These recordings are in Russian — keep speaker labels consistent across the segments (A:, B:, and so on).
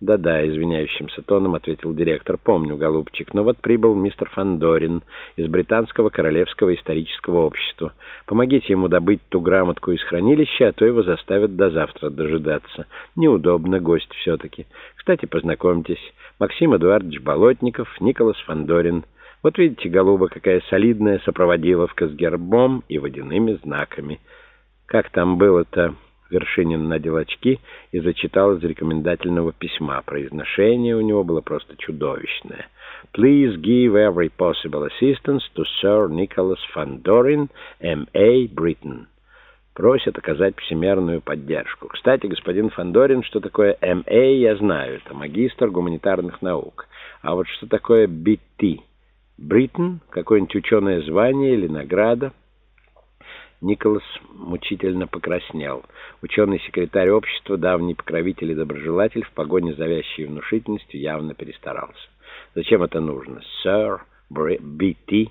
A: «Да-да», — извиняющимся тоном ответил директор. «Помню, голубчик, но вот прибыл мистер Фандорин из Британского Королевского исторического общества. Помогите ему добыть ту грамотку из хранилища, а то его заставят до завтра дожидаться. Неудобно, гость все-таки. Кстати, познакомьтесь, Максим Эдуардович Болотников, Николас Фандорин. Вот видите, голуба, какая солидная сопроводиловка с гербом и водяными знаками. Как там было-то...» Вершинин надел очки и зачитал из рекомендательного письма. Произношение у него было просто чудовищное. «Please give every possible assistance to Sir Nicholas Van Doren, M.A. Britain». Просят оказать всемерную поддержку. Кстати, господин Фандорин, что такое M.A. я знаю. Это магистр гуманитарных наук. А вот что такое B.T.? Britain? Какое-нибудь ученое звание или награда? Николас мучительно покраснел. Ученый-секретарь общества, давний покровитель и доброжелатель, в погоне за вящей внушительностью явно перестарался. «Зачем это нужно? Сэр? Б.Т.?»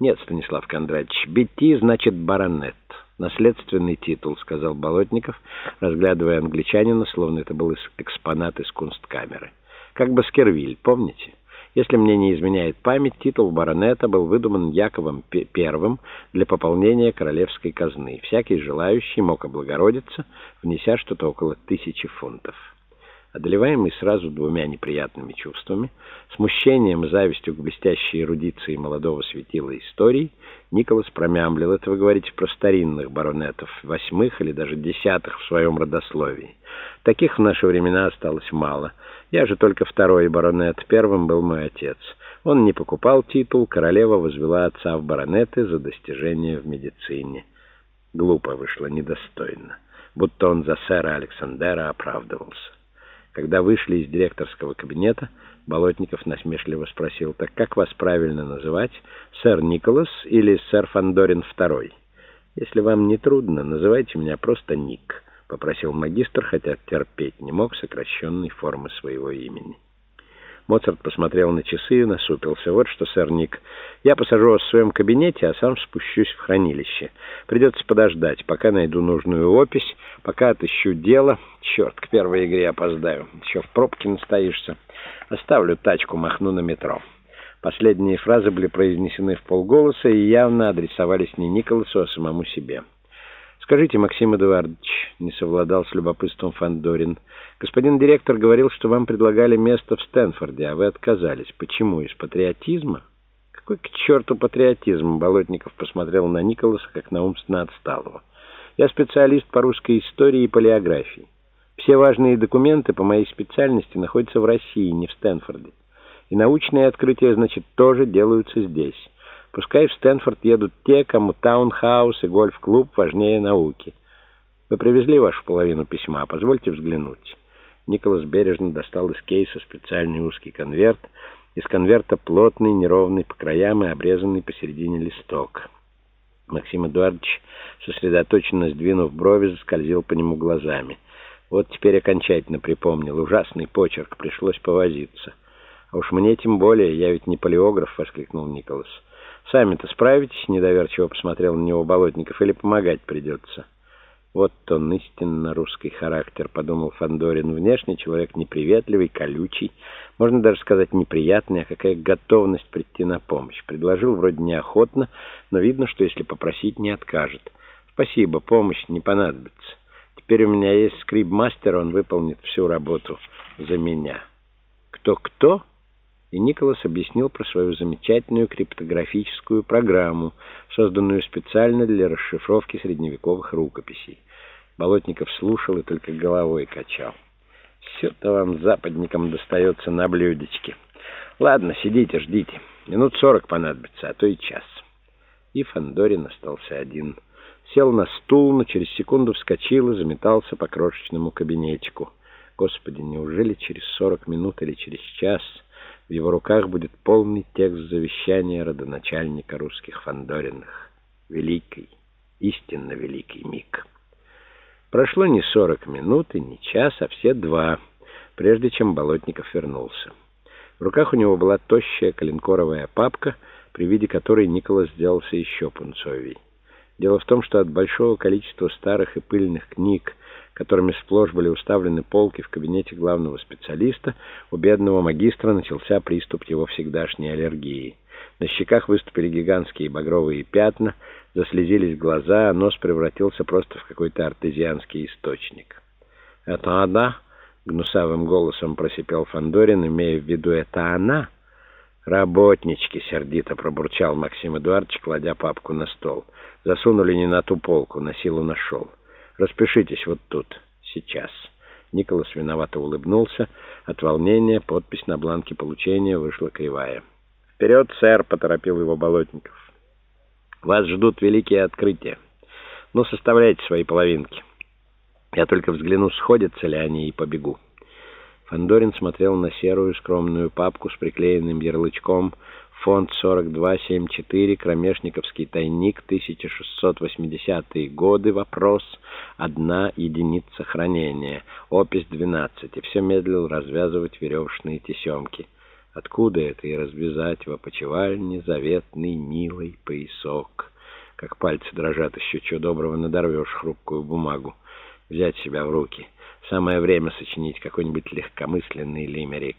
A: «Нет, Станислав Кондратьевич, Б.Т. значит баронет. Наследственный титул», — сказал Болотников, разглядывая англичанина, словно это был экспонат из кунсткамеры. «Как Баскервиль, помните?» Если мне не изменяет память, титул баронета был выдуман Яковом I для пополнения королевской казны. Всякий желающий мог облагородиться, внеся что-то около тысячи фунтов. Одолеваемый сразу двумя неприятными чувствами, смущением и завистью к блестящей эрудиции молодого светила истории, Николас промямлил, это вы говорите про старинных баронетов, восьмых или даже десятых в своем родословии. Таких в наши времена осталось мало. Я же только второй баронет, первым был мой отец. Он не покупал титул, королева возвела отца в баронеты за достижения в медицине. Глупо вышло, недостойно, будто он за сэра Александера оправдывался. Когда вышли из директорского кабинета, Болотников насмешливо спросил, «Так как вас правильно называть, сэр Николас или сэр Фандорин II? Если вам не трудно, называйте меня просто Ник», — попросил магистр, хотя терпеть не мог сокращенной формы своего имени. Моцарт посмотрел на часы и насупился. «Вот что, сэр Ник, я посажу вас в своем кабинете, а сам спущусь в хранилище. Придется подождать, пока найду нужную опись, пока отыщу дело. Черт, к первой игре опоздаю. Еще в пробке настоишься. Оставлю тачку, махну на метро». Последние фразы были произнесены в полголоса и явно адресовались не Николасу, а самому себе. «Скажите, Максим Эдуардович», — не совладал с любопытством Фандорин, «господин директор говорил, что вам предлагали место в Стэнфорде, а вы отказались. Почему? Из патриотизма?» «Какой к черту патриотизм?» — Болотников посмотрел на Николаса, как на умственно отсталого. «Я специалист по русской истории и палеографии. Все важные документы по моей специальности находятся в России, не в Стэнфорде. И научные открытия, значит, тоже делаются здесь». Пускай в Стэнфорд едут те, кому таунхаус и гольф-клуб важнее науки. Вы привезли вашу половину письма, позвольте взглянуть. Николас бережно достал из кейса специальный узкий конверт. Из конверта плотный, неровный по краям и обрезанный посередине листок. Максим Эдуардович, сосредоточенно сдвинув брови, заскользил по нему глазами. Вот теперь окончательно припомнил. Ужасный почерк, пришлось повозиться. А уж мне тем более, я ведь не полиограф, — воскликнул Николас. «Сами-то справитесь?» — недоверчиво посмотрел на него Болотников. «Или помогать придется?» «Вот он, истинно русский характер», — подумал Фандорин. «Внешне человек неприветливый, колючий, можно даже сказать неприятный, а какая готовность прийти на помощь. Предложил вроде неохотно, но видно, что если попросить, не откажет. Спасибо, помощь не понадобится. Теперь у меня есть скрипмастер, он выполнит всю работу за меня». «Кто-кто?» И Николас объяснил про свою замечательную криптографическую программу, созданную специально для расшифровки средневековых рукописей. Болотников слушал и только головой качал. «Все-то вам, западникам, достается на блюдечке. Ладно, сидите, ждите. Минут сорок понадобится, а то и час». И Фандорин остался один. Сел на стул, но через секунду вскочил и заметался по крошечному кабинетику. Господи, неужели через сорок минут или через час... В его руках будет полный текст завещания родоначальника русских Фандориных. Великий, истинно великий миг. Прошло не сорок минут и не час, а все два, прежде чем Болотников вернулся. В руках у него была тощая коленкоровая папка, при виде которой Николас сделался еще пунцовей. Дело в том, что от большого количества старых и пыльных книг, которыми сплошь были уставлены полки в кабинете главного специалиста, у бедного магистра начался приступ его всегдашней аллергии. На щеках выступили гигантские багровые пятна, заслезились глаза, а нос превратился просто в какой-то артезианский источник. «Это она?» — гнусавым голосом просипел Фандорин, имея в виду «это она?» «Работнички!» — сердито пробурчал Максим Эдуардович, кладя папку на стол. «Засунули не на ту полку, на силу нашел. Распишитесь вот тут, сейчас». Николас виновато улыбнулся. От волнения подпись на бланке получения вышла кривая. «Вперед, сэр!» — поторопил его Болотников. «Вас ждут великие открытия. Ну, составляйте свои половинки. Я только взгляну, сходятся ли они, и побегу». Фандорин смотрел на серую скромную папку с приклеенным ярлычком «Фонд 4274, Кромешниковский тайник, 1680-е годы, вопрос, одна единица хранения, опись 12», и все медлил развязывать веревочные тесемки. Откуда это и развязать в опочивальне заветный милый поясок? Как пальцы дрожат, еще чего доброго надорвешь хрупкую бумагу. Взять себя в руки — Самое время сочинить какой-нибудь легкомысленный лимерик.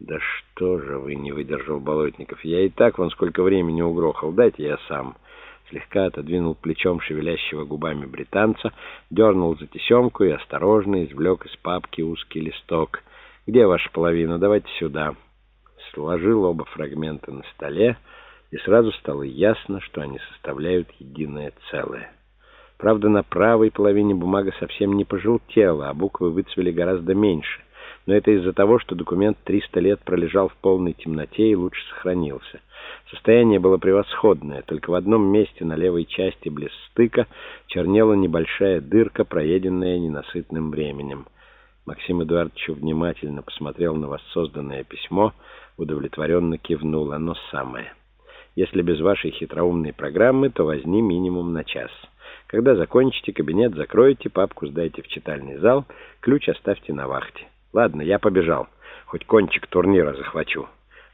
A: «Да что же вы, — не выдержал Болотников, — я и так вон сколько времени угрохал, дайте я сам». Слегка отодвинул плечом шевелящего губами британца, дернул за тесемку и осторожно извлек из папки узкий листок. «Где ваша половина? Давайте сюда». Сложил оба фрагмента на столе, и сразу стало ясно, что они составляют единое целое. Правда, на правой половине бумага совсем не пожелтела, а буквы выцвели гораздо меньше. Но это из-за того, что документ 300 лет пролежал в полной темноте и лучше сохранился. Состояние было превосходное, только в одном месте на левой части близ стыка чернела небольшая дырка, проеденная ненасытным временем. Максим Эдуардович внимательно посмотрел на воссозданное письмо, удовлетворенно кивнул. Оно самое. Если без вашей хитроумной программы, то возьми минимум на час. Когда закончите, кабинет закроете, папку сдайте в читальный зал, ключ оставьте на вахте. Ладно, я побежал. Хоть кончик турнира захвачу.